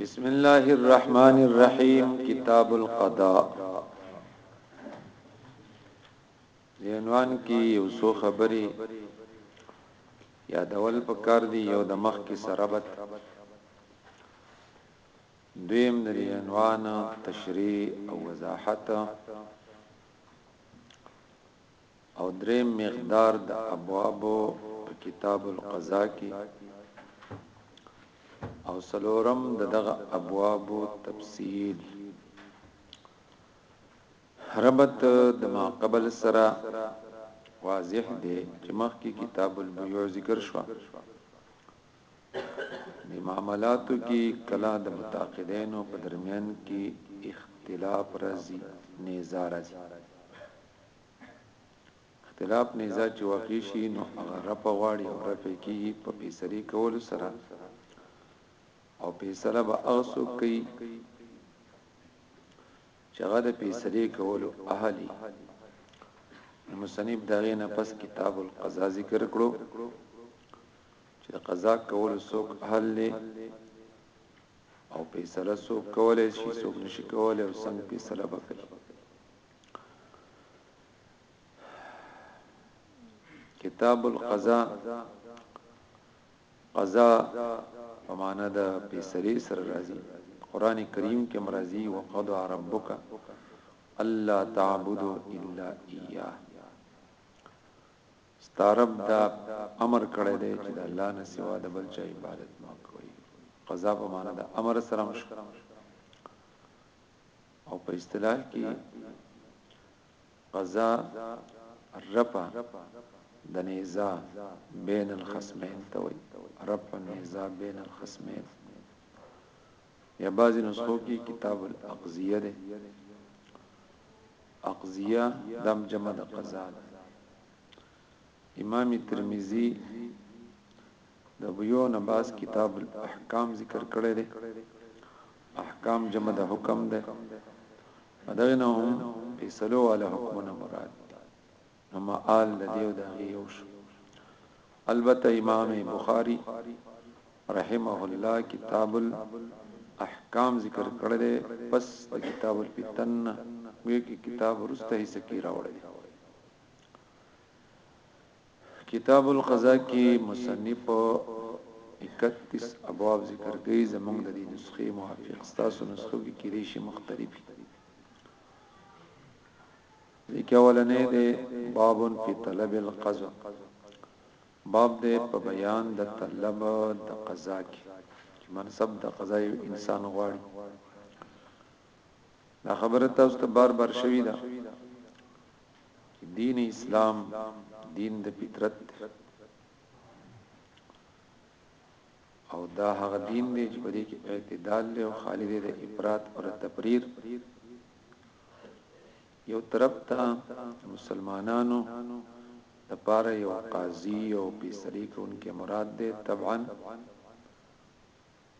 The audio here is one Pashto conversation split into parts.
بسم الله الرحمن الرحیم کتاب القضاء عنوان کې یو څو خبرې یادول پکار دی یو د مخ کې سرابت دویم د عنوان تشریح او وضاحت او دریم مقدار د ابواب په کتاب القضاء کې او سلورم دغه ابواب تفصیل ربط د ما قبل سره واضح دی چې مخکې کتاب البیوع ذکر شو د معاملاتو کې کلا د متعاقدینو په درمیان کې اختلاف راځي نزاع راځي اختلاف نزاع چې واقع شي نو هغه رفع غواړي او رفع کیږي په فیصله کولو سره او فیصله به اغسو کوي چې هغه د فیصله کولو اهلي مصنف دغه نه پس کتاب القضا ذکر کړو چې قضا کولو څوک اهل له او فیصله څوک کولای شي څوک نشي کولای او څنګه فیصله وکړي کتاب القضاء قضا په معنا د پیسری سره راځي قران کریم کې مرضی وقضى ربک الله تعبدوا الا اياه ستارب دا امر کړی دی چې د الله نه سوا د بل چا عبادت نه کوي قضا په معنا د امر سره مشکل او په اصطلاح کې قضا رفع د نزاع بین الخصمین ته وایي رفع النزاع بین الخصمین یا بعضی نسخو کې کتاب الاقضیه ده اقضیه دم جمع د قضا ده امام ترمذی د ابویو نباس کتاب الاحکام ذکر کړی دی احکام جمع د حکم ده دغه نه هم فیصلو والا حکمونه مراد دي نو مآل د دیو د غیوش البته امام بخاری رحمه الله کتاب الاحکام ذکر کړل پس د کتاب الفتن وی کی کتاب ورسته حصہ کی راوړل کتاب القضاء کې مصنف اکتیس ابواب ذکر کوي زمونږ د دې نسخې موافق ستاسو نسخو کې کېدې شي مختلفي ځکه اولنې ده باب فی طلب القضا باب ده په بیان د طلب د قضا کې چې منصب د قضا یو انسان غواړي دا خبره تاسو ته بار بار شوې ده چې دین اسلام دین د فطرت دی او دا هغه دین دی چې په دې کې اعتدال له او خالی دی د افراط او تفریر یو طرف ته مسلمانانو د پاره یو قاضي او پیسری کونکي مراد دی طبعا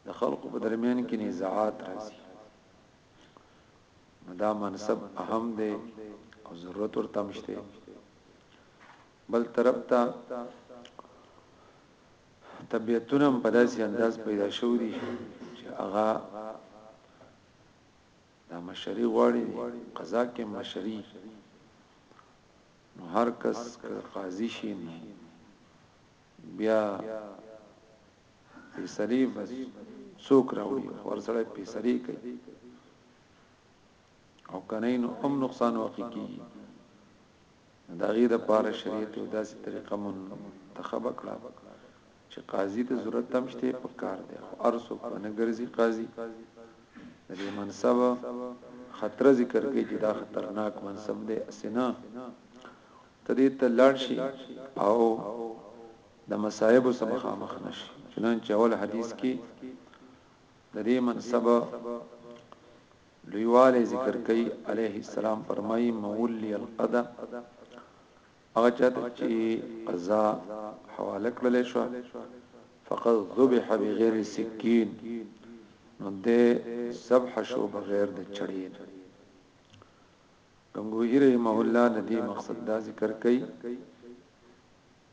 د خلقو په درمیان کې نزاعات راځي نو دا منصب اهم دی او ضرورت ورته مشته بل طرف ته طبيعتونه په داسې انداز پیدا شو دي چې هغه دا مشری غواړي قضا کې مشری نو هر کس قاضي شي بیا فیصلې بس څوک راوړي ورسره فیصلې کوي او کنه نو هم نقصان واقع کیږي دا غي د پاره شریعت او داسې طریقه مون تخب کړه چې قاضي ته ضرورت تم شته په کار دی خو ارسو کنه ګرځي قاضي د دې منصب خطر ذکر کوي چې دا خطرناک منصب دی اسنه تدې ته لړشي او د مصائبو سره مخامخ نه شي چنانچه اول حدیث کې د دې منصب لویواله ذکر کوي عليه السلام فرمایي مولي القضا هغه چاته چې قضا حواله کړل شو فقط ذبح بغیر سکین نو د ذبح شو بغیر د چړین غنگوهی رحمه الله ندی مقصد دا ذکر کئ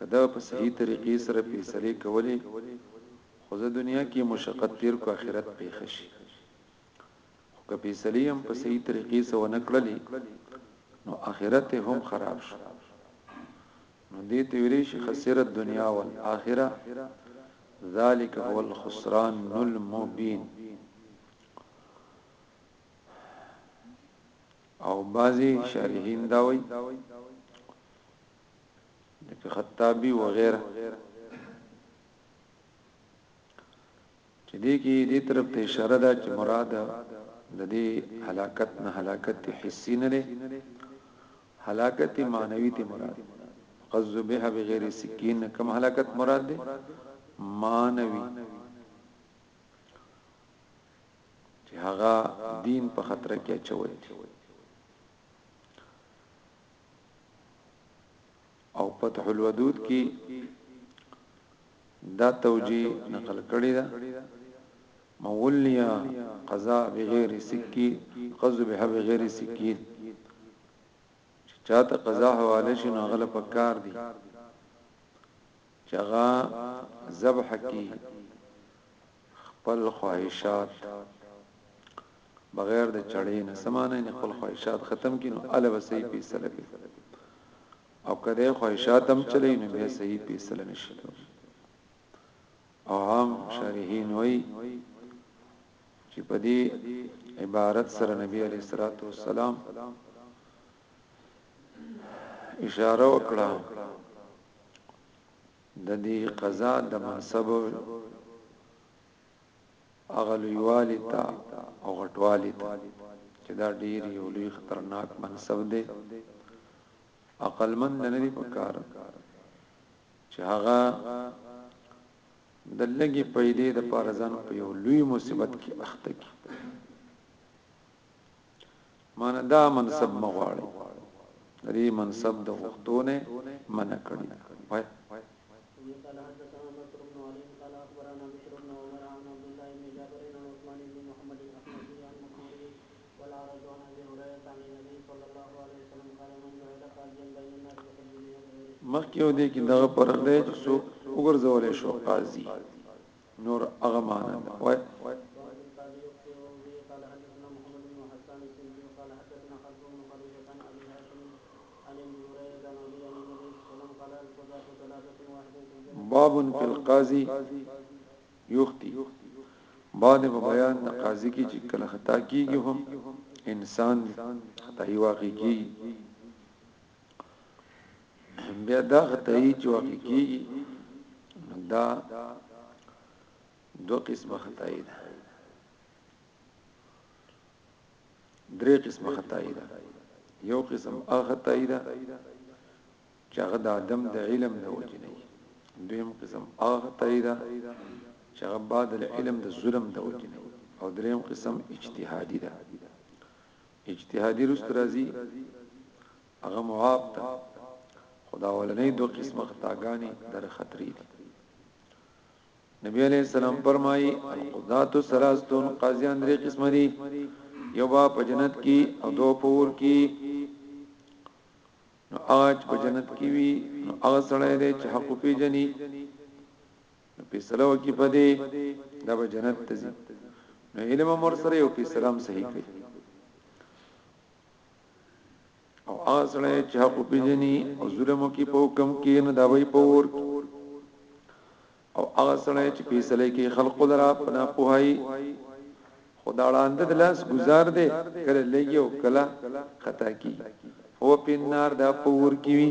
که ده په صحیح طریقې سره فیصلې کولې خو زه دنیا کې مشقت تیر کو اخرت پې ښه شي خو که فیصلې یې هم په صحیح طریقې سره ونه کړلې نو اخرت یې هم خراب شو نو دې ته ویلې شي خسرت دنیا او اخره ذالک هو الخسران المبین او بعضی شارحین داوی لکه خطابی وغیره چې دې کې دې طرف ته اشاره ده چې مراد د دې هلاکت نه هلاکت حسي نه ده هلاکت معنوي ته مراد قذ به بغیر سکین کم هلاکت مراد ده معنوي چې هغه دین په خطر کې اچول دي او فتح الودود کې دا توجیه نقل کړی دا مولیا قضا بغیر سکی قضا به بغیر سکی چاته قضا حواله شنو غلط پکار دی چغا ذبح کی خپل خواهشات بغیر د چړې نه سمانه نه خپل خواهشات ختم کینو اله به صحیح فیصله کوي او کله خواهشات هم چلی نه به صحیح فیصله نشي او عام شارحین وای چې په دې عبارت سره نبی علیہ الصلوۃ والسلام اشاره وکړه ددې قضا دمنصب هغه لویوالی ته او غټوالی ته چې دا ډیر یو لوی خطرناک منصب دی عقل مند نه دی پکار چې هغه د لګي پیدې د پارزان په یو لوی مصیبت کې اخته کی معنی دا منصب مغواړي ری منصب د غختونه منع کړی وای مخکې ودی کې دغه پرغ دی چې څوک وګرځول شو قاضي نور هغه معنا وای باب فی القاضی یختی بعد په بیان د قاضی کی چې کله خطا کیږي هم انسان خطا یې واقع کیږي بیا دا خدای چې واقع کیږي دا دو قسمه خدای ده درې قسمه خدای ده یو قسم هغه خدای ده چې هغه د ادم د علم نه وجنه دویم قسم هغه خدای ده چې هغه بعد العلم د ظلم د وجنه او دریم قسم اجتهادي ده اجتهادي رست راځي هغه معاف ده خدا ولنې دوه قسمه خطاګانی در خطرې دي نبی علیہ السلام فرمایي القضات ثلاثون قاضیان درې قسم دي یو با په جنت کې او دو پور کې نو اج په جنت کې وي نو هغه سړی دی چې حق پیژني نو فیصله وکي په دې دا به جنت ته ځي نو علم امر سره یو فیصله هم صحیح کوي او هغه سره چې حق پیژني او ظلم کوي په حکم کې نه دا وي په ور او هغه سره چې فیصله کوي خلق لرا پنا پوهي خدا لاندې د لاس گزار دی کله لګي او کله خطا کی هو پینار دا پور کی وی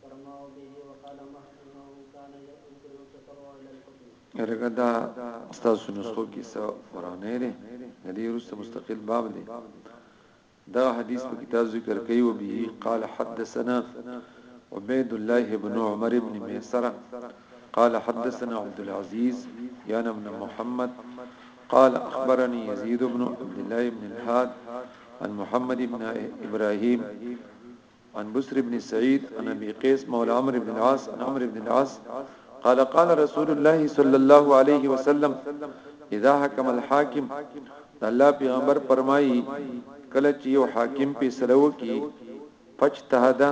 فرماو به وقال مخ انه كان يؤثر التطرع الى الحكم ارګه دا تاسو نسخو کې څه ورانه لري د دې وروسته مستقل باب دی دا حدیث په کتاب ذکر کوي او به قال حدثنا عبيد الله بن عمر بن ميسره قال حدثنا عبد العزيز يعني ابن محمد قال اخبرني يزيد بن عبد الله بن الهاد عن محمد بن ابراهيم عن بسر بن سعيد عن ابي قيس مولى عمرو بن العاص عن عمرو بن العاص قال قال رسول الله صلى الله عليه وسلم اذا حكم الحاكم الله پیغمبر فرمایي کله چې یو حاکم په سلو کې فجتهد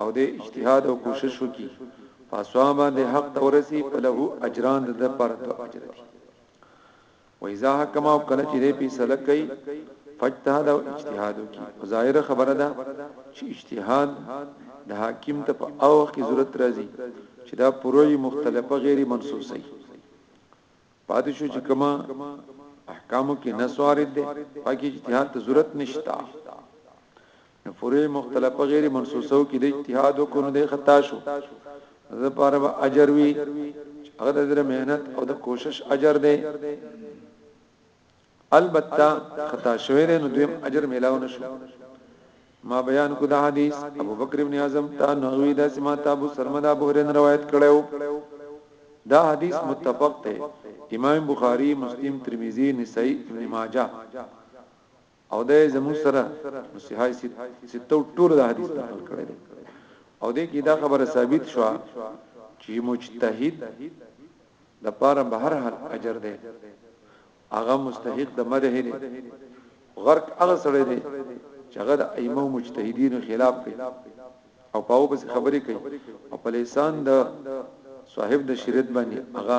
او د اجتهاد او کوشش وکي فاسوام د حق تورسي فله اجران د پر دو اجر دي واذا حکم او کله چې دی فیصله کوي فاجتهد او اجتهاد وکي ظاهر خبره ده چې اجتهاد د حاکم ته په او کې ضرورت راځي چې دا پروي مختلفه غیر منصوصه پاتې شو چې کما احکامو کې نسوارد ده پکې اجتهاد ته ضرورت نشتا نو فروع مختلفه غیر منصوصو کې د اجتهاد کو نه دی خطا شو زه پر اجر وی هغه د زره مهنت او د کوشش اجر دی البته خطا شوی دی نو دویم اجر ملاو نشو ما بیان کو دا حدیث ابو بکر ابن اعظم تا نووی د سما تابو سرمدا ابو هرن روایت کړو دا حدیث متفق ته امام بخاری مسلم ترمذی نسائی ابن ماجه او ده زموږ سره مسیحای سته ټول د حدیث نقل کړی دی او دې کې دا خبره ثابت شو چې مجتهد د پاره به هر حال اجر دی هغه مستحق د مدح دی غرق هغه سره دی چې هغه د ائمه مجتهدین خلاف کوي او پاو بس خبرې کوي او په لسان د صاحب د شریعت باندې هغه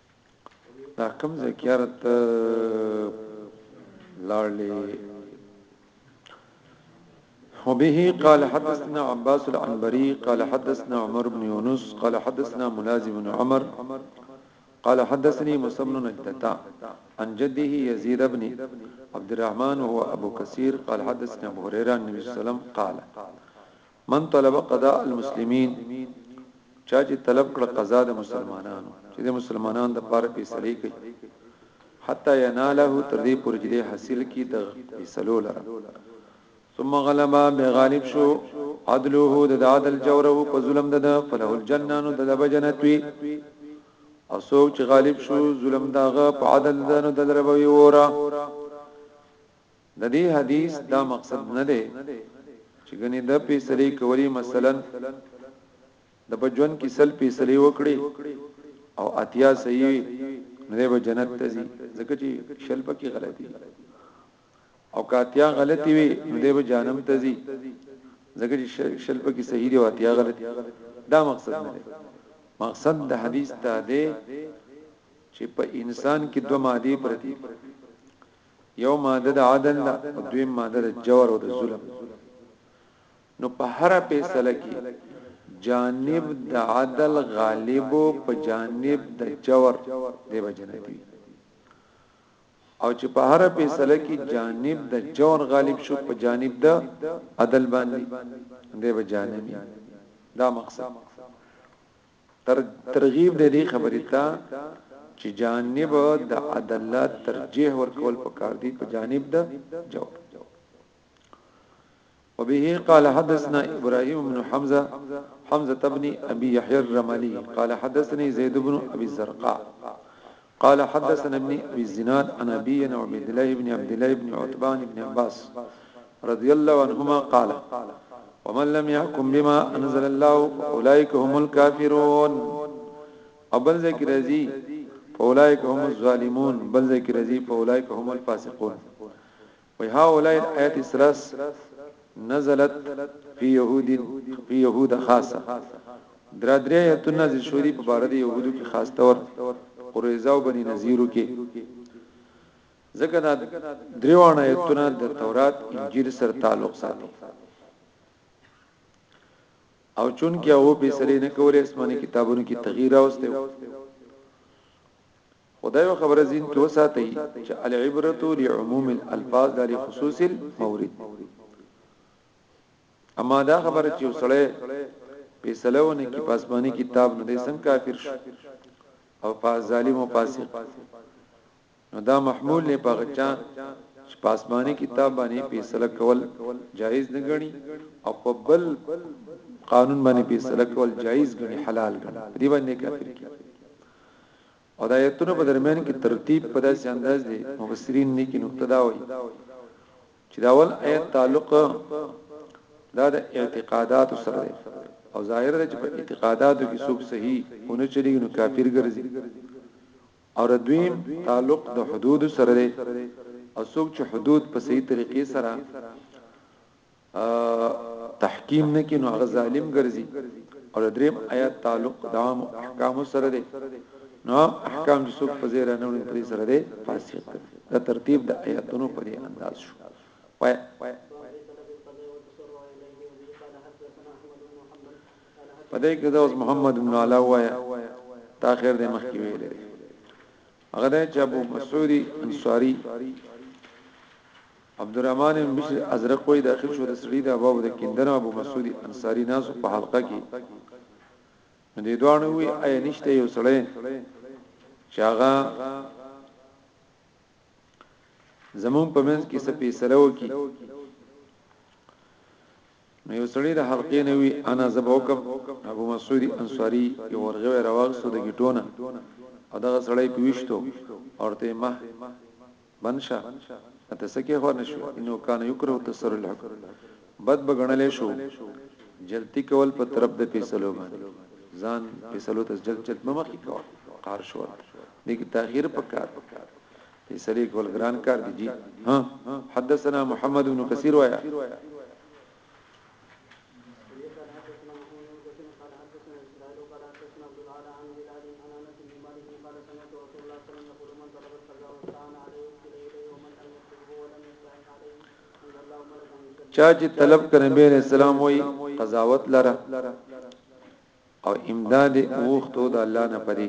دا زکیارت آه، لارلی و به قال حدثنا عباس العنبري قال حدثنا عمر بن يونس قال حدثنا ملازم بن عمر قال حدثني مسلم بن التتا عن جده يزيد بن عبد الرحمن وهو ابو كثير قال حدثنا ابو هريره النبي صلى الله عليه وسلم قال من طلب قضاء المسلمین، چا چې طلب کړه قضا د مسلمانانو، چې د مسلمانانو د پاره فیصلې کوي، حتی یناله تر دې پورې چې حاصل کی د فیصلو لره، ثم غلبا به غالب شو عدله د عدل جوره په ظلم ده فله الجنه نو د جنت وی او څوک چې غالب شو ظلم داغه په عدل ده نو دلربوي وره د دې حدیث دا مقصد نه دی چې ګنې ده فیصلې کولې مثلا د په ژوند کې سل فیصلې وکړي او اتیا صحیح وي نو ده به جنت ته ځي ځکه چې شل پکې غلطي او کاتیا غلطي وي نو ده به جهنم ته ځي ځکه چې شل پکې صحیح دی او اتیا غلطي دا مقصد نه دی مقصد د حدیث ته دی چې په انسان کې دوه ماده پرتی یو ماده د عدل ده او دویم ماده د جور او د ظلم نو په هر فیصله کې جانب د عدل غالب په جانب د جور دی بجنتی او چې په هر فیصله کې جانب د جور غالب شو په جانب د عدل باندې دی بجانبی دا مقصد تر ترغیب د دې خبرې ته چې جانب د عدالت ترجیح ورکول پکار دی په جانب د جواب وبه قال حدثنا ابراهيم بن حمزه حمزه ابن ابي يحيى الرملي قال حدثني زيد بن ابي الزرقاء قال حدثنا ابن أبي الزناد عن أبي عبد الله بن عبد الله بن عتبان بن عباس رضي الله عنهما قال ومن لم يحكم بما أنزل الله فأولئك هم الكافرون أبل ذكر رزي فأولئك هم الظالمون بل ذكر رزي فأولئك هم الفاسقون وای هؤلاء الآیات الثلاث نزلت فی یهود فی یهود خاصه درا درې آیتونه نازل شو دي په بار د یهودو کې خاص تور قریظه او بنی نذیرو کې ځکه دا دریوانه ایتونه د تورات انجیل سره تعلق ساتي او چون کې او به سره نه کولې اسماني کتابونو کې تغییر راوستي خو دا یو خبره ځین کې وساتئ چې العبرت لعموم الالفاظ لا لخصوص المورد اما دا خبره چې وسړی په سلوونه کې پاسماني کتاب نه دي څنګه کافر شو او په ظالم او فاسق نو دا محمول نه پغچا چې پاسماني کتاب باندې فیصله کول جایز نه غني او په بل قانون باندې فیصله کول جایز غني حلال غني دې باندې کافر کی او د آیتونو په درمیان کې ترتیب په داسې انداز دی مفسرین نیکی نقطه دا وایي چې دا اول آیت تعلق دا د اعتقادات سره دی او ظاهر دی چې په اعتقاداتو کې څوک صحیح او نه چلیږي نو کافر ګرځي او دویم تعلق د حدود سره دی او څوک چې حدود په صحیح طریقې سره تحکیم نه کینو هغه ظالم ګرځي او د دریم آیات تعلق د عام احکام سره دی نو عام احکام چې څوک په زیره نه وړي په سره دی فاسق دی دا ترتیب د آیاتونو په دې انداز شو پای پدې کې دا اوس محمد بن علا وایا تا خیر دې مخکې ویل هغه چې ابو مسعودي انصاری عبدالرحمن بن بشر ازرق وای داخل شو د سړی دا باب د کندر ابو مسعود انصاری ناس په حلقه کې نو دې دوه نو وی اي نشته یو سړی چاغه زمون په منځ کې سپې سلو کې نو یو سړی د حلقې نه وی انا زبوکم ابو مسعود انصاری یو ورغه راوغ سو د گیټونه او دغه سړی پیوشتو اورته ما بند شه هته څه کیښوه نه شو انه کان یکره تسر الحکم بد به ګڼلی شو جلتی کول په طرف د فیصلو باندې ځان فیصلو ته جلت جلت مه مخی کوه قار شو دې کې تاخير پکار فیصله کول ګران کار دی جی ها حدثنا محمد بن کثیر وایا چا چې طلب کړ نبی عليه السلام وي قضاوت لره او امداد اوختو د الله نه پدی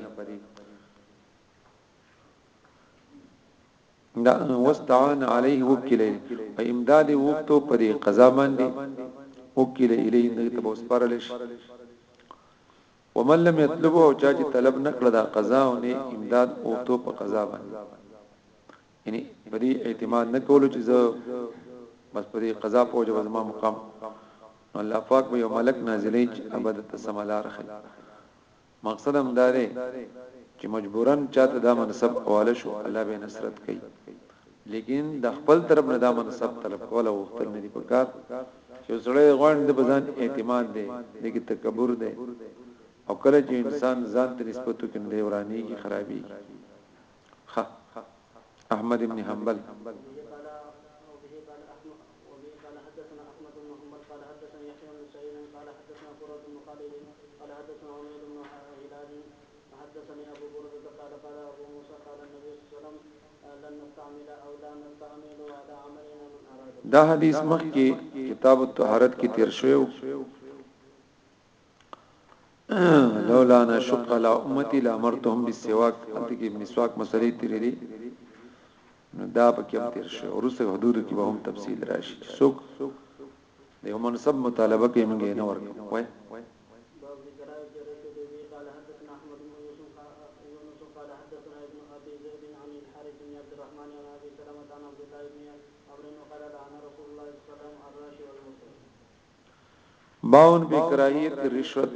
دا واستعان عليه وکیلې او امداد وکتو په دې قضا باندې وکیلې الی نه ته وسپارل شي ومن لم يطلب او چا چې طلب نکړه دا قضا او نه امداد او تو په قضا باندې یعنی په دې اعتماد نکولو چې زه بس په دې قضا په وجه زما مقام الله پاک به یو ملک نازلې چې ابد تسملار خي مقصد هم دا دی چې مجبورا چاته دا منصب حواله شو الله به نصرت کوي لیکن د خپل طرف نه دا منصب طلب کول او وختل نه دی پکار چې سړی غوند د بزان اعتماد دی دغه تکبر دی او کله چې انسان ځان ته نسبت کوي دی ورانی کی خرابي خه احمد ابن حنبل دا حدیث مخکې کتاب الطهارت کې تیر شوی لولا انا شق على امتي لامرتهم بالسواك انت کې مسواک مسلې تیرې دي نو دا پکې هم تیر شي ورسره حدود کې به هم تفصیل راشي سوق د یو منصب مطالبه کې موږ نه ورکو وای باون به کراهیت رشوت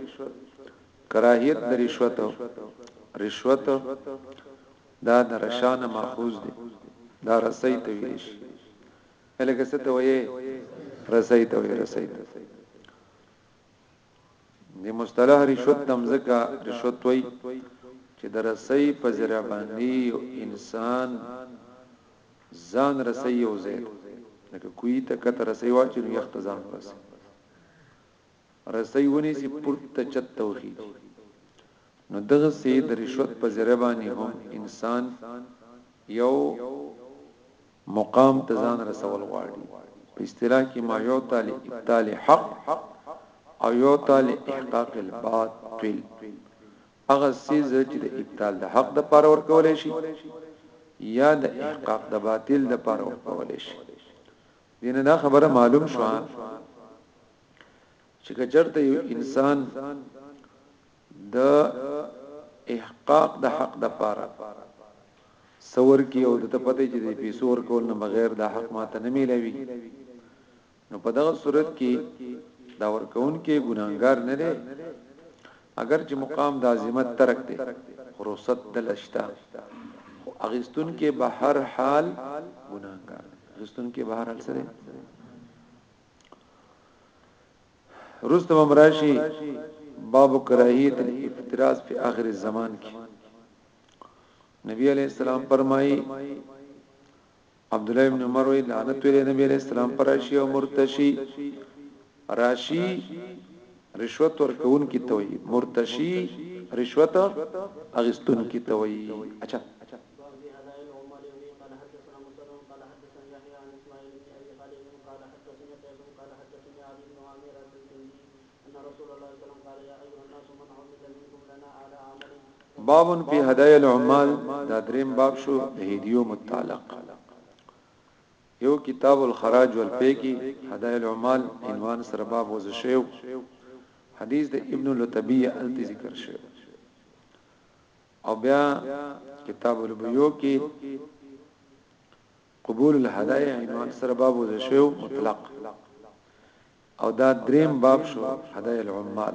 کراهیت د رشوت رشوت دا د رشان ماخوذ دی دا رسۍ ته ویل شي الګه څه ته وایي رسۍ ته وایي رسۍ ته د مصطلح رشوت دمزګه رشوت وایي چې د رسۍ په ذریعہ باندې انسان ځان رسي یو ځای لکه کوی ته کته رسي واچي نو یخت ځان رسي رسي ونی سي پورته چت توخي نو دغه سي د رشوت په ذریعہ باندې هم انسان یو مقام ته ځان رسول غواړي په اصطلاح کې ما یو تعالی ابطال حق او یو تعالی احقاق الباطل هغه څیز چې د ابطال د حق د پاره ورکول شي یا د احقاق د باطل د پاره ورکول شي دینه دا خبره معلوم شو چې کچرته یو انسان د احقاق د حق د پاره سور کې او د پته چې د پیسو ور کول نه بغیر د حق ماته نه ملوي نو په دغه صورت کې دا ورکون کې ګناګار نه دی اگر چې مقام د عظمت ترک دی رخصت دلشتا خو اغستون کې به هر حال ګناګار دی اغستون کې به هر حال سره رستم امراشی باب کراهیت الافتراس په اخر الزمان کې نبی علیہ السلام فرمایي عبدالله ابن عمر وایي، لعنت ویلی نبي علیه السلام پر راشي او مرتشي. راشي رشوت ورکوونکي ته وایي، مرتشي رشوت اخیستونکي ته وایي. ان رسول الله صلی الله علیه وسلم قال یا ایها الناس من عمل منکم لنا اعلی عمل باب فی هدای العمال دا دریم باب شو د هدیو متعلق یو کتاب الخراج والپیکی هدای العمال عنوان سره باب وز شیو حدیث د ابن لتبیه التی ذکر شیو او بیا کتاب البیو کې قبول الهدايا عنوان سره باب وزشو مطلق او دا دریم باب شو هدايا العمال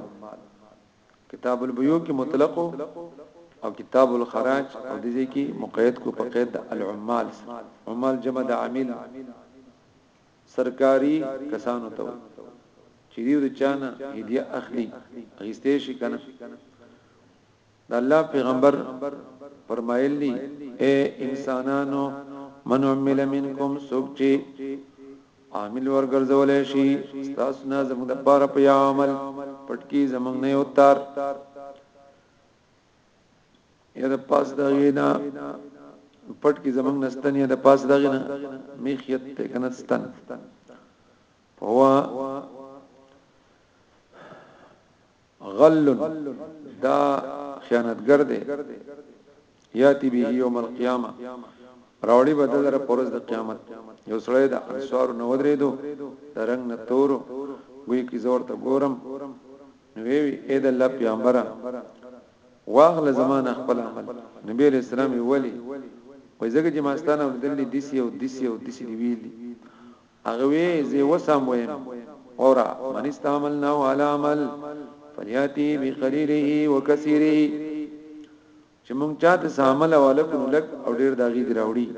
کتاب البيوع کې مطلق او کتاب الخراج او د دې کې مقید کو په قید العمال عمال جمع د عامل سرکاري کسانو ته چې دیو د چانه هدیه اخلي غیسته شي کنه د الله پیغمبر فرمایل دي، اې انسانانو! من عمل منکم څوک چې عامل ورګرځول شي تاسو نه زموږ د پاره په عمل پټکی زموږ نه یو تار یا د پاس د غینا پټکی زموږ نستن یا د پاس د غینا میخیت ته کنستن هو غل دا خیانتګر دی یاتی به یوم القیامه راوړي بدل را پرز د قیامت یو سړی د انصار نو ودریدو د رنگ نه تورو وی کی زور ته ګورم نو وی وی اې د الله پیغمبره واغله زمانه خپل عمل نبی علیہ السلام ویلی وای زګه چې ماستانه دلی دیسی او دیسی او دیسی دی ویلی هغه وی زه وسام ویم قرا من استعملنا على عمل فلياتي بقليله وكثيره چې مونږ چاته سامل ولکن لک او ډیر داغي دی راوړي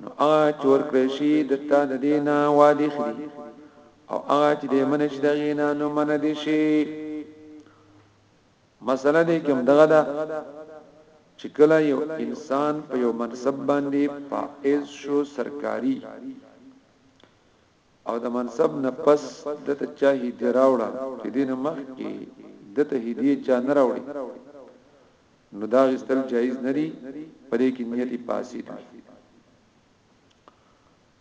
نو هغه چور کړی شي د تا د دینه وادي خري او هغه چې د منش دغینا نو من دي شي مسله دې کوم دغه ده چې کله یو انسان په یو منصب باندې فائز شو سرکاری او د منصب نه پس دته چا هدی راوړه چې دینه مخ کې دته هدی چا نه راوړي نو دا غستل جایز نه دی پرې کې نیت فاسد وي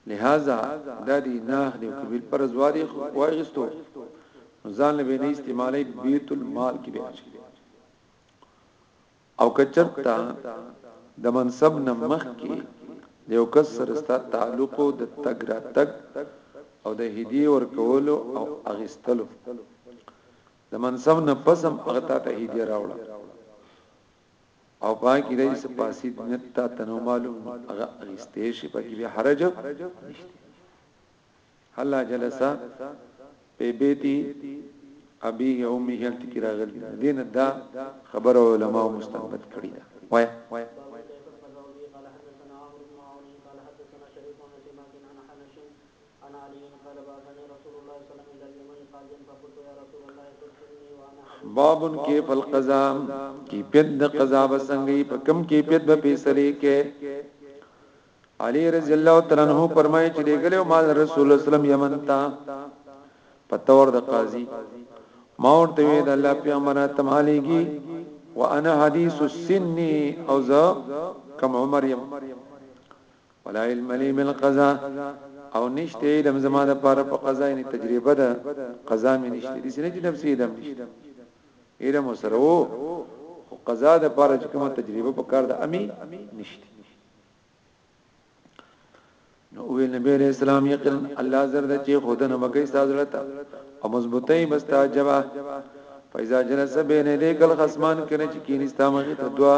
لهذا دا دی ناخ دی کبیر پر زواری واغستو ځان له بنه استعمالی بیت المال کې بیاج او کچرتا د منصب نه مخ کې د یو کس سره ستاسو تعلق او د تګ را تګ او د هدیه ور کولو او اغستلو د منصب نه پسم هغه ته هدیه راوړه او پاکی رئیس پاسی دنیت تا تنو معلوم اغا اغیسته شی پاکی بی حرج نشته حلا جلسا پی بیتی ابی اومی هلت کی راغل دین دا خبر علماء مستنبت کړی دا وای عن علی قال بعثني رسول الله صلی الله علیه وسلم الى اليمن قاضيا فقلت يا رسول الله تدفني وانا حديث باب کیف القضاء کیفیت د قضا وسنګي په کم کیفیت به فیصله کې علی رضی الله تعالی عنہ فرمایي چې لګلو مال رسول الله صلی الله علیه وسلم یمن ته پتور د قاضي ما ورته وی د الله پیغمبر ته مالېږي وانا حدیث السن او ز کم عمر یم ولا علم لي بالقضاء او نشته علم زما د پاره په قضا نه تجربه ده قضا مې نشته دي سره چې نفسي علم نشته علم سره وو خو قضا د پاره چې کومه تجربه په کار ده امي نشته نو وی نبی علیہ السلام یقین الله زرد چې خودنه مګی استاد لتا او مضبوطی بستا جواب فإذا جلس بين يديك الخصمان کنه چې کینستا مغه ته دعا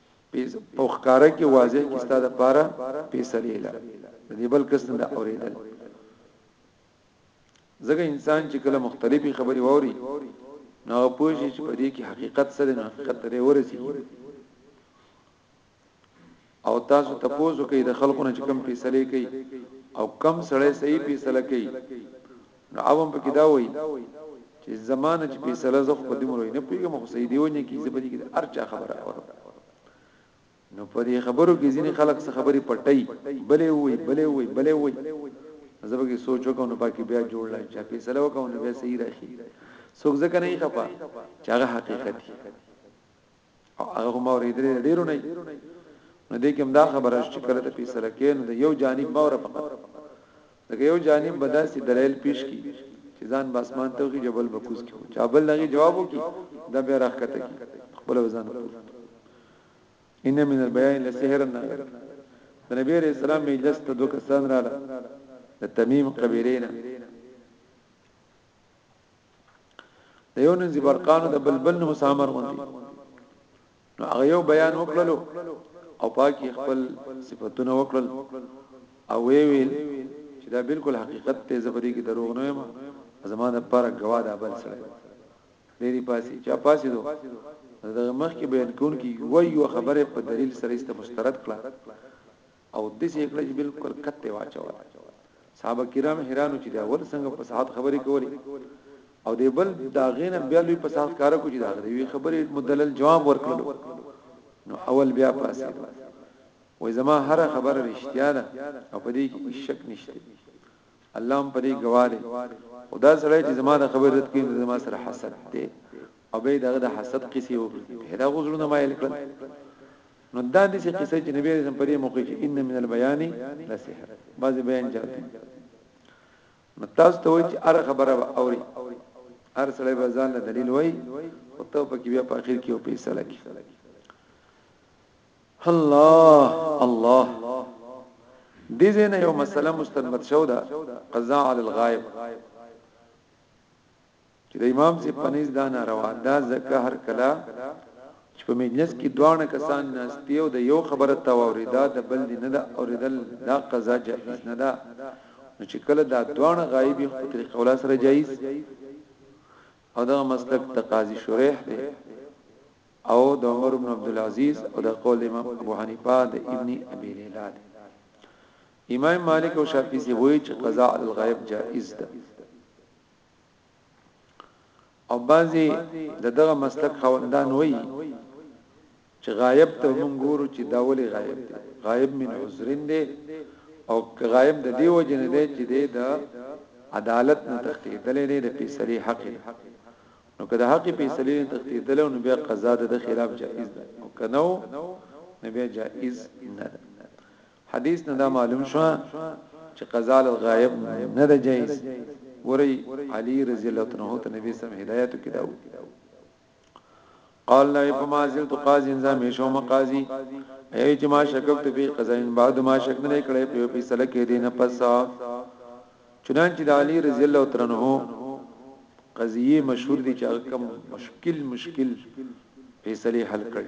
پیس او ښکارا کې واضح کې ستاده پاره پیسلې لا دې بل کس نه اوریدل ځکه انسان چې کله مختلفي خبري ووري نو پوه شي چې په دې کې حقیقت سره نه حقیقت لري ورسي او تاسو تاسو کوي د خلکو نه چې کم پیسلې کوي او کم سړی صحیح پیسله کوي نو عوام په کې دا وایي چې زمانه چې فیصله زه خو په دې مرو نه پیګم خو سیدی ونی کې زبدي کې ارچا خبره اورم نو په دې خبرو کې ځینې خلک څه خبرې پټي بلې وای بلې وای بلې وای زبر کې سوچ وکاو نو پاکي بیا جوړ لای چې فیصله وکاو نو بیا صحیح راشي څوک ځکه نه خپه چې هغه حقیقت دی او هغه هم اوریدل ډیرو نه نو دې کوم دا خبره چې کله ته فیصله کې نو یو جانب مور فقط دغه یو جانب بداسي دلایل پیش کی چې ځان باسمان ته کې جبل بکوز کې چا بل لغي جواب وکي دا به راخته کی خپل وزن ان من البيان لسحر النغر د نبی عليه السلام مجلس ته دوه کسان رااله د تمیم قبیلینا د یو نن زبرقانو د بلبل نو سامر غوندي نو هغه یو بیان وکړلو او پاکي خپل صفاتونه وکړل او وی ویل چې دا بالکل حقیقت ته زبري کې دروغ نه یم زمانه پر غوا د بل سره ډېری پاسي چا پاسي دو دغه مخ کې بیان کون کې یو یو خبره په دلیل سره است مسترد کړه او داسې یې کړه چې بالکل کته واچوله صحابه کرام حیران چې دا ول څنګه په ساعت خبرې کولې او دی بل دا غینه بیا لوی په ساعت کار کوي دا غوي خبرې مدلل جواب ورکړلو نو اول بیا پاسې وای زما هر خبره رښتیا ده او په دې کې شک نشته الله هم په دې گواهه خدا سره چې زما د خبرې رد کړي زما سره حسد دی او به دغه د حسد قصې وکړي به دا غوزړونه مایل کړ نو دا د قصې چې نبی رسول په دې موقع کې ان من البيان لسحر بعضی بیان چاته نو تاسو ته وایي چې ار خبره به اوري ار سړی به ځان له دلیل وایي او ته په کې بیا په اخر کې او پیسې لګي الله الله دې زنه یو مسله مستنبط شو ده قضاء علی الغائب چې د امام سي پنيز دا ناروا دا ځکه هر کله چې په مجلس کې دواړه کسان ناشتي او د یو خبره تا اوریدا د بل دی نه دا اوریدل دا قضا جائز نه ده نو چې کله دا دواړه غایب په طریقه ولا سره جایز او دا مسلک د قاضي شریح دی او د عمر بن عبد العزيز او د قول امام ابو حنیفه د ابن ابي ليلى دی امام مالک او شافعي سي وایي چې قضاء الغیب جائز ده او بعضی د دغه مسلک خاوندان وایي چې غایب ته مونږ ګورو چې دا ولې غایب دی غایب من عذرین دی او غایب د دې وجه نه دی چې دی د عدالت نه تختیدل نه د فیصله حق دی نو که د حق فیصله نه تختیدل نو بیا قضا د خلاف جائز ده او کنو نو بیا جائز نه ده حدیث نه دا معلوم شو چې قضاء الغائب نه ده جائز وري علي رضی الله عنه ته نبی سم هدایت کړو قال لا فما زلت قاضي انزام شو مقاضي اي چې ما شکک ته به قضا ان بعد ما شک نه کړې په فیصله کې دي نه پس چنانچې د علي رضی الله عنه قضیه مشهور دي چې کم مشکل مشکل فیصله حل کړي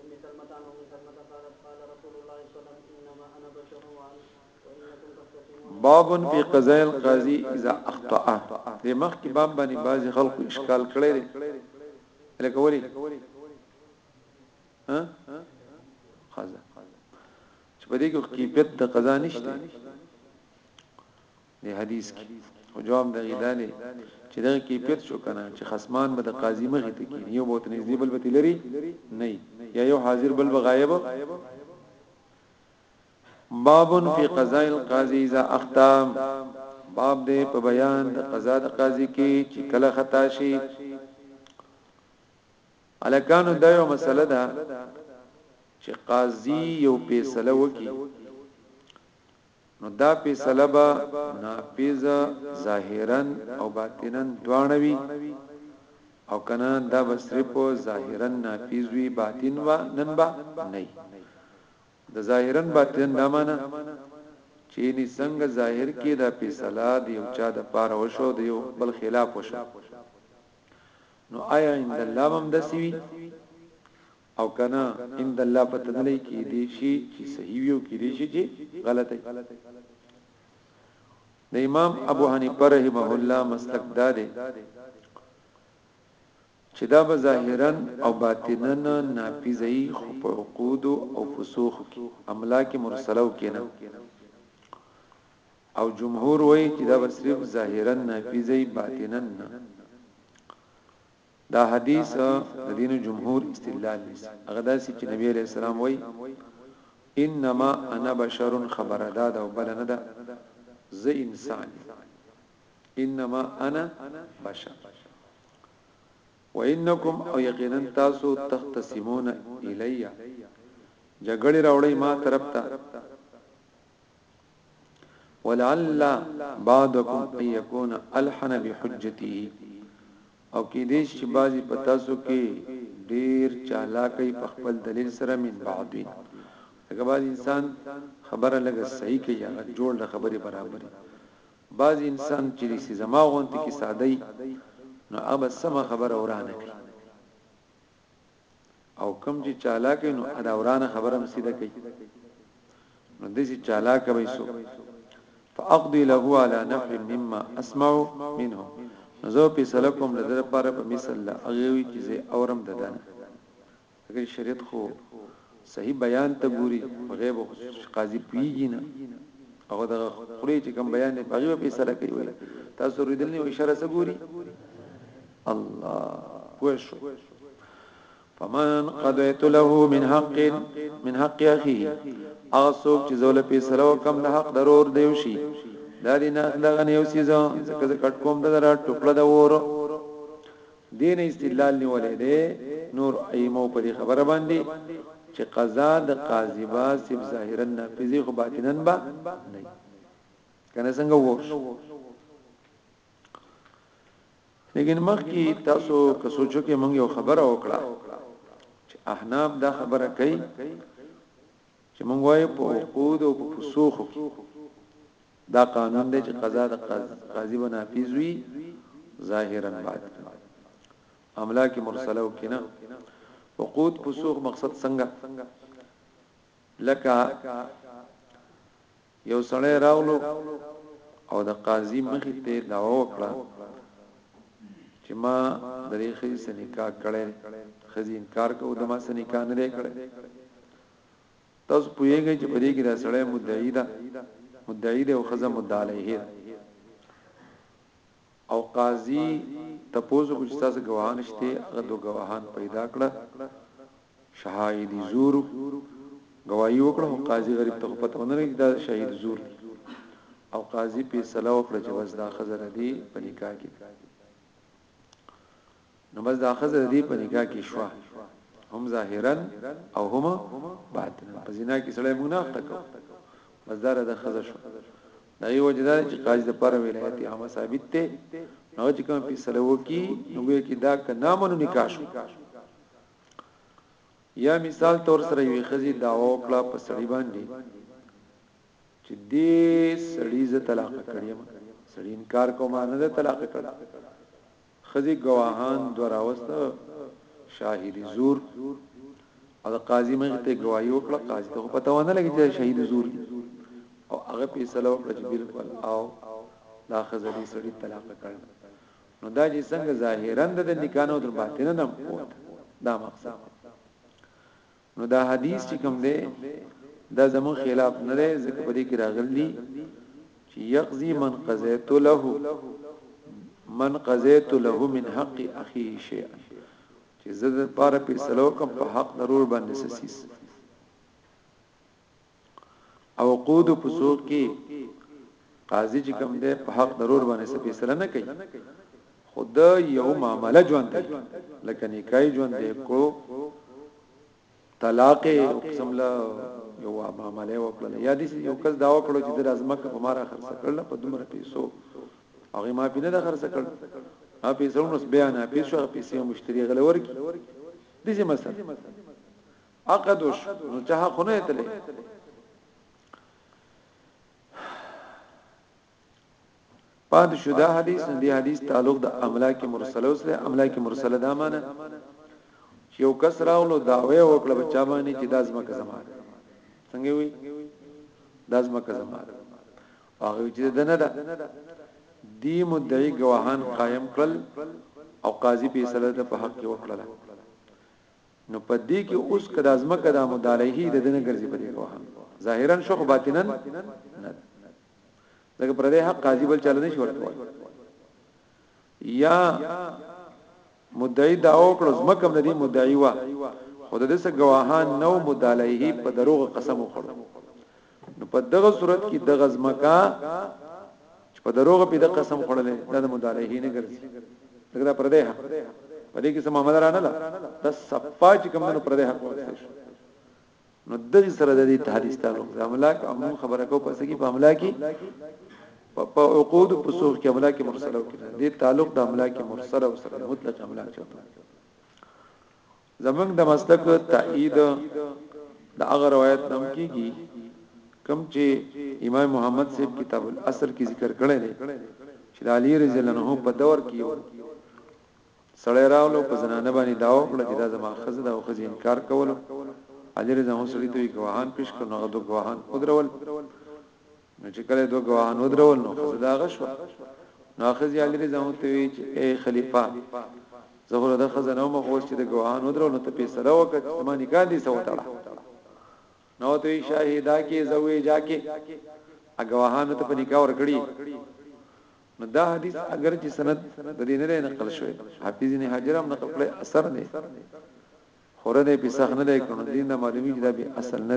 ام سلمة عن ام سلمة قالت قال رسول الله صلم انما انا بشر وان وانکم تختصمون باب فی قضاء القاضی اذا اخطأ د مخ کی باب باندې بعضی خلق اشکال کړی دی لکه ولی ها خزه چې په دې کې کیفیت د قضا نشته دی حدیث کی خو جواب دغی دالی چې دغه کیفیت شو کنه چې خصمان به د قاضی مخې ته کینی یو بوت نږدې بل بتی لري نه یا یو حاضر بل بغایب باب فی قضاء القاضی اذا اخطا باب دې په بیان د قضا د قاضی کې چې کله خطا شي الکانو دا یو مسله ده چې قاضي یو فیصله وکي نو دا فیصله به نافذ ظاهرا او باطنا دواړه وي او کنه دا به صرف ظاهرا نافذ وي باطن و نن با نه د ظاهرا باطن دا معنی چې ني څنګه ظاهر کې دا فیصله دی او چا د پاره وشو دی او بل خلاف وشو نو آیا عند الله هم دسوي او کنه ان د الله پته نه لګی کی دی شی چی صحیح وی او کی دی شی چی غلط وی د امام ابو حنیفه رحمه الله مسلک دا دی چې دا به ظاهرا او باطنا نافذي خو په عقود او فسوخ کې املاک مرسله وکینه او جمهور وایي چې دا به صرف ظاهرا نافذي باطنا نه دا حدیث د دین جمهور استدلال نیسي هغه داسې چې نبی علیه السلام وایي انما انا بشر خبره دا ده او بل نه ده زه انسان انما انا بشر وانکم او یقینا تاسو تختصمون الیا جګړه راوړی ما طرف ته ولعل بعضکم ان يكون الحن بحجته او کې دې چې بعضی په تاسو کې ډیر چالاکي په خپل دلیل سره من بعضین هغه بعض انسان خبره لګه صحیح کوي هغه جوړ د خبره برابر بعض انسان چې سي زما غونته کې ساده نو اب سم خبره ورانه کوي او کم چې چالاک نو ادا ورانه خبره مسیده کوي نو د چې چالاک وي سو فاقضي له على نفع مما اسمع منه زه په سلکم د در پاره په مثال لا اغوي چې زه اورم ددان اگر شریعت خو صحیح بیان ته ګوري غیب قاضي پیږي نه او دا خوري چې کوم بیان نه پغیو په سره کوي تاسو ردل نه اشاره سګوري الله پوه شو فمن قضيت له من حق من حق اخي هغه څوک چې زول په سلو کم د حق ضرور دیو شي دا دي نه دغه نه اوسې زه ځکه کټ کوم دغه ټوکړه د ور دین استدلال نیولې ده نور ایمو په دې خبره باندې چې قضا د قاضي با سب ظاهرا نافذي خو باطنا با نه کنه څنګه وو لیکن مخکې تاسو که سوچو کې مونږ یو خبره وکړه چې احناب دا خبره کوي چې مونږ وایو په عقود او په فسوخ کې دا قانون دی چې قضا د قاضي و نافذ وي ظاهرا بعد املاک مرسله او کنا عقود فسوخ مقصد څنګه لکه یو سړی راغلو او د قاضي مخې ته دعوه وکړه چې ما درې خځې سره نکاح کړی خځې انکار کوو د ما سره نکاح نه کړی تاسو پوهیږئ چې په دې کې دا سړی مدعی ده مدعی ده او خزه مدعلیه او قاضي تپوز کو چې تاسو گواهان شته هغه دوه گواهان پیدا کړه شهايدي زور ګوايي وکړه خو قاضي غریب ته پته ونه لګي دا شهید زور دی او قاضي فیصله وکړه چې بس دا خزر دی په نکاح کې نو بس دا خزر دی په نکاح کې شو هم ظاهرا او هم باطنا په زنا کې سړی مونږ نه اخته کو بس دا د خزر شو دا یو جدا چې قاضي د پر ولایت عامه ثابت ته نو چې کوم فیصله وکي نو به کې دا کنامو نکاح شو یا مثال تور سره یوې خزي داوا وکړه په سړی باندې چې دې سړی ز طلاق کړیم سړی انکار کوم نه ده طلاق کړ خزي گواهان دراوست شاهد زور او قاضي مخ ته گواہی وکړه قاضي ته پته ونه لګی چې شاهد زور او هغه فیصله وکړه چې بالکل او دا خزي سړی طلاق کړ نو دا چې څنګه ظاهرا د نکانو تر باطنه دم قوت دا مقصد نو دا حدیث چې کوم دی دا زمون خلاف نه دی ځکه په دې کې راغلی چې یقضی من قضیت له من قضیت له من حق اخی شیئا چې زه د پاره په سلو کوم په حق ضرور باندې سسیس او عقود او فسوق کې قاضي چې کوم دی په حق ضرور باندې څه فیصله نه کوي خود یو معاملې ژوند دی لکه نکای ژوند دی کو طلاق او قسم له یو معاملې وکړل یا دې یو کس دا وکړو چې د ازمک په مارا خرڅ کړل په دومره پیسو هغه ما پینې دا خرڅ کړل ا پیسو نو بیان ا پیسو پیسې مشتری غلور کی دې مثلا عقدوش نو چا خونه تلې پاد شو دا حدیث دی حدیث تعلق د املاک مرسله سره املاک مرسله دا معنی چې یو کس راولو داوی وکړه بچا باندې چې داس مکه زما څنګه وي داس مکه زما هغه چې دنه دا دی مدعی گواهان قائم کړل او قاضي په سره د په حق کې وکړل نو په دې کې اوس کدا زمکه دا مدالهي د دنه ګرځي په دې کوه ظاهرا شخ باطنن نه دغه پر دې حق قاضي بل چاله نه شو ورکول یا مدعی دا او کړو زمکه د دې مدعی وا خود دې سه گواهان نو مدالهي په دروغ قسم وکړو نو په دغه صورت کې دغه ځمکه چې په دروغ په د قسم خړلې د مدارهې نه ګرځي لکه دا پردې حق په دې کې سم عمل رانه لا د صفا چې کوم نه پردې حق ورته شو نو دغه سره د دې تحدیث تعلق د املاک عموم خبره کو پس کې په املاک په عقود په سوق کې املاک مرسله وکړي دې تعلق د املاک مرسله او سره مطلق املاک چاته زمونږ د مسلک تایید د هغه روایت نوم کیږي کوم چې امام محمد صاحب کتاب الاصل کې ذکر کړی دی چې علی رضی الله عنه په دور کې یو سړی راولو په زنانه باندې دا وکړه چې دا زما خزه دا خزه انکار کولو علی رضی الله عنه سړی ته ګواهان پیش کړو هغه دوه ګواهان قدرول نو چې کله دوه غواهان ودرول نو خزه دا غشو نو اخذ یې علي رضوان ته وی چې اے خلیفہ زه د خزه نو مخوس چې د غواهان ودرول نو ته په سره وکړه چې ما نکاح دي سو تړه نو ته شاهدا کې زوی جا کې اګواهان ته په نکاح ور کړی نو دا حدیث اگر چې سند د دې نه نقل شوی حافظ نه حجرم نقل کړي اثر نه خوره دې په سخنه دې کړو دین د معلومی چې دا به اصل نه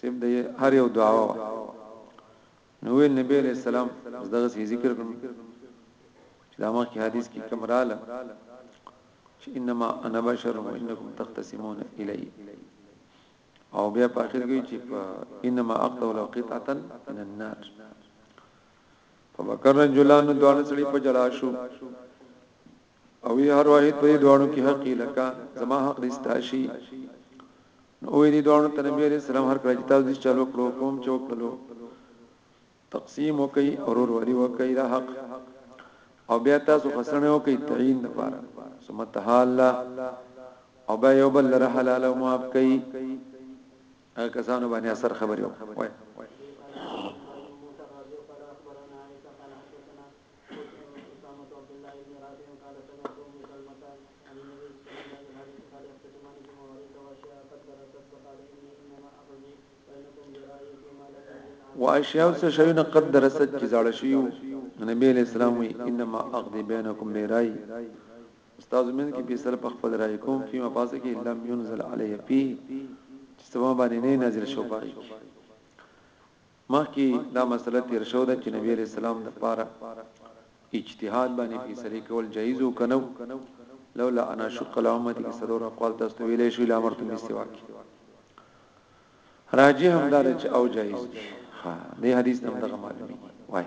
صرف د هر یو دعا وا نو نبی علیہ السلام دغه سی ذکر کوم چې دا مخکې حدیث کې کوم رااله چې انما انا بشر و انکم تختصمون الی او بیا په اخر کې چې انما اقطع لو قطعه من النار فبکر رجلان دوه سړي په جلا شو او وی هر واحد په دوانو کې حق لکا زما حق دستاشي نو وی دي دوانو ته نبی عليه السلام هر کله چې تاسو دې چالو کړو کوم چې وکړو تقسیم وکي اورور ولي وکي دا حق او بیا تاسو فسنه وکي تعین لپاره ثم تعالی او بیا یو بل له حلال او معاف کي هغه کسانو باندې اثر خبرو وای واشیاء څه شیونه قد درست چې زړه شیو نبی علیہ السلام وی انما اقضی بینکم بیرای استاد من کې فیصل په خپل رائے کوم فيما پاس کې لم ينزل علیه فی چې سبا باندې نه نازل شو پای مخکي دا مسئله تیر شوه ده چې نبی علیه السلام د پاره اجتهاد باندې فیصله کول جایز وو کنه لولا انا شق لامتی کې سلور اقوال تاسو ته ویلې شو لامر تم استواک راجی هم دا چې او جایز دي ها دې حدیث نم دغه معلومي وای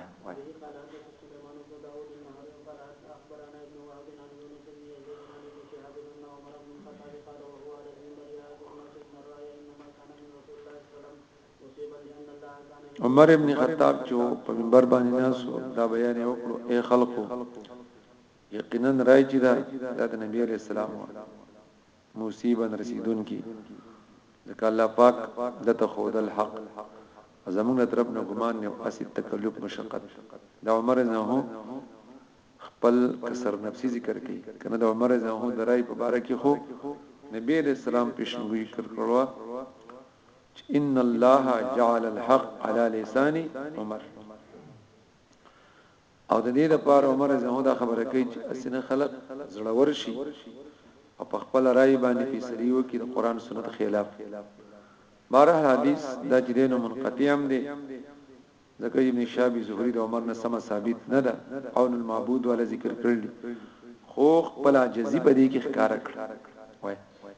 عمر ابن خطاب چې په منبر باندې ناسو دا بیان یې وکړو اے خلکو یقینا راي چې دا د نبی عليه السلام مصیبا رسیدون کی ځکه الله پاک د تخود الحق زمونږ طرف نه ګمان نه اسید تکلیف مشقت دا عمر نه هو خپل کسر نفسي ذکر کوي کنه دا عمر نه هو درای په بار کې خو نبی عليه السلام پیشنګوي کړو چې ان الله جعل الحق على لسان عمر او د دې لپاره عمر زموږ دا خبره کوي چې اسنه خلق زړه ورشي او په خپل رائے باندې فیصله وکړي د قران سنت خلاف بارح حدیث د جرین منقطع هم دی ځکه ابن شهاب زهری د عمر نه سم ثابت نه ده او المعبود ولا ذکر کړل خو خپل جزیب دې کې ښکارا کړ وای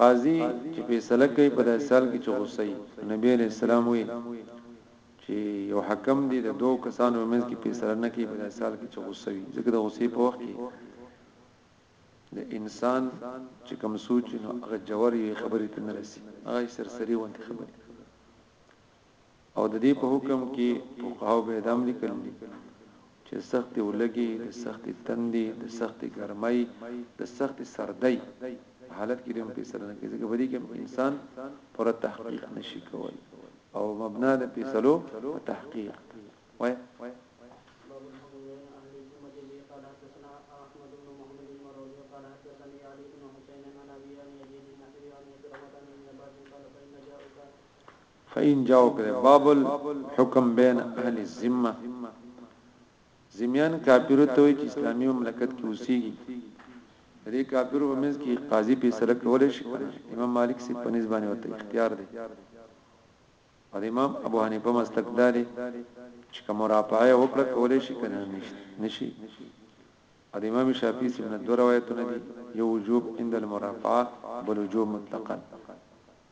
قاضي چې فيصله کوي په داسې حال کې چې غصه يي نو نبي عليه السلام ويل چې يو حکم دي د دوو کسانو په منځ کې فيصله نه کوي په داسې حال کې چې غصه وي ځکه د غصې په وخت کې د انسان چې کوم سوچ نو هغه جوړي خبرې ته نه رسي هغه سرسري وانت خبرې او د دې په حکم کې فقهاو بيد هم لیکلي دي چې سختې اولګې، د سختې تندې، د سختې ګرمۍ، د سختې سردۍ په حالت کې دې هم فیصله نه کوي ځکه په دې کې انسان پوره تحقیق نشي کولی او مبنا د فیصلو په تحقیق وای فإن جاؤ که ده باب الحکم بین اهل الذمه ذمیان کافرو ته وایي چې اسلامي مملکت کې اوسېږي د دې کافرو په منځ کې قاضي فیصله کولای شي کنه امام مالک سي په نسبت باندې ورته اختیار دی او امام ابو حنیفه مسلک داري چې کوم رافعه وکړه کولای شي کنه نشي او امام شافعي سي نه دوه روایتونه دي یو وجوب عند المرافعه بل وجوب مطلقاً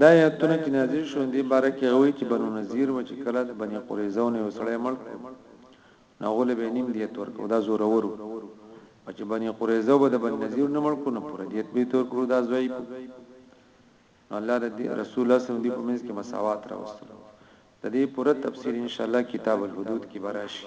دا آیتونه چې نازل شول دې باره کې هغه وایي چې بنو نضیر به چې کله د بني قریظه نه یو سړی مړ کړو نو هغه له به نیم دیت ورکو دا زورور او چې بني قریظه به د بني نضیر نه مړ کړو نو پوره دیت به تور کړو دا ضعیف الله د رسول الله صلی الله علیه وسلم دی په منځ کې مساوات راوستل د دې پوره تفسیر ان شاء الله کتاب الحدود کې به راشي